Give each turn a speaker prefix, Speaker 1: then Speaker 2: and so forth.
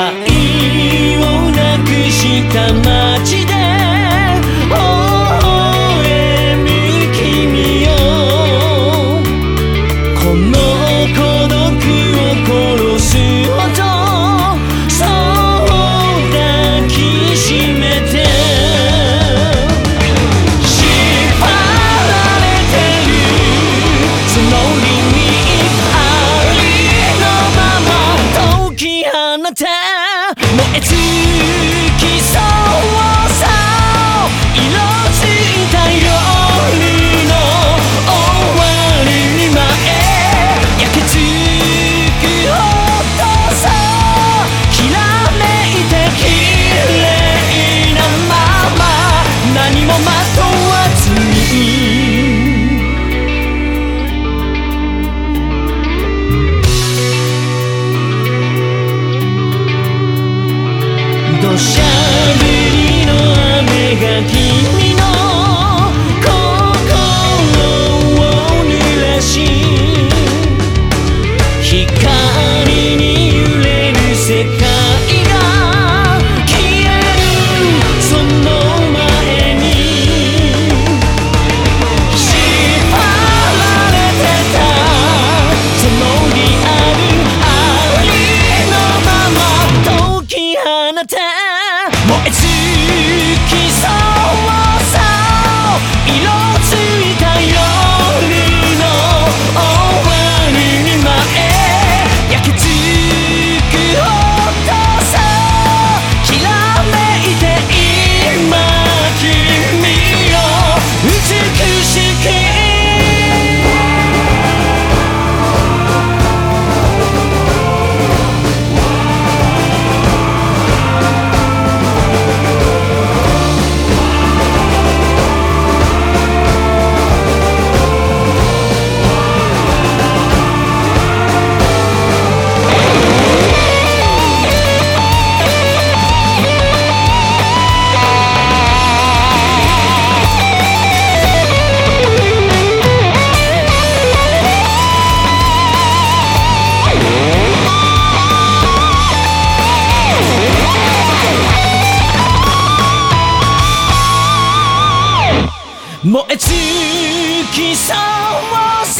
Speaker 1: Ah. き放燃え尽きそうさ